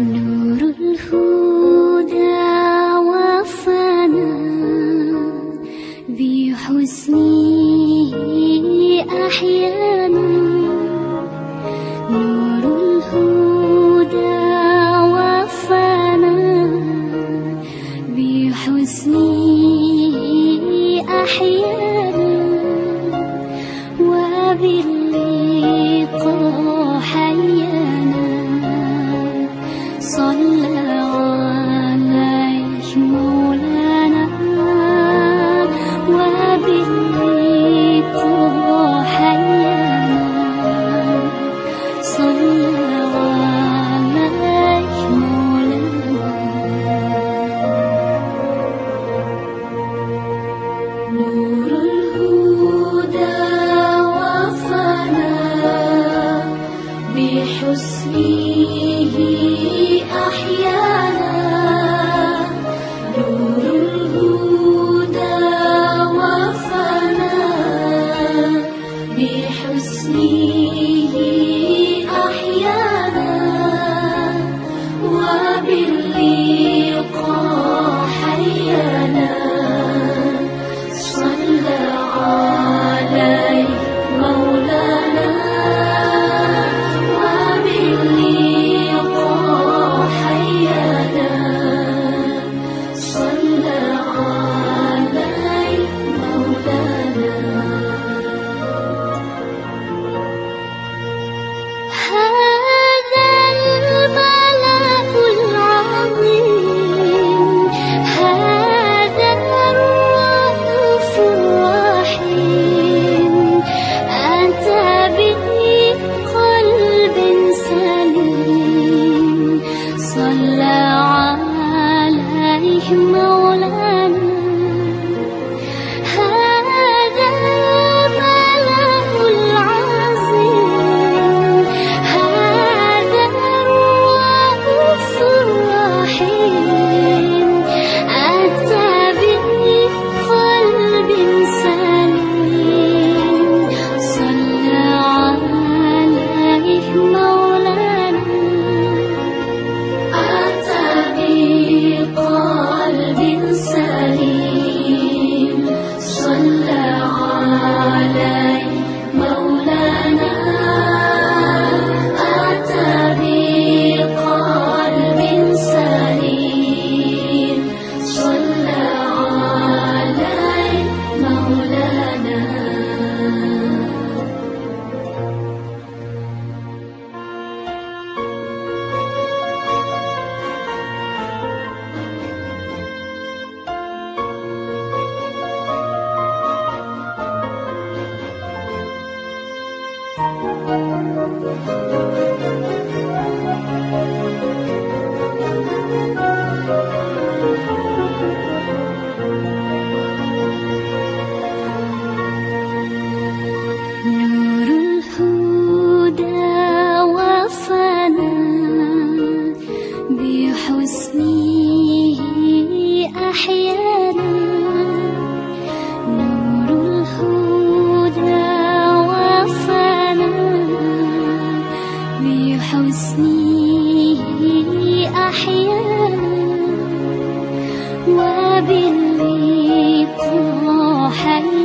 نور الهدى وصنا بحسنه أحيانا. نور الهدى وصنا بحسنه أحيانا. وبال sleep. you know Müzik فيه وبالليل ضحيت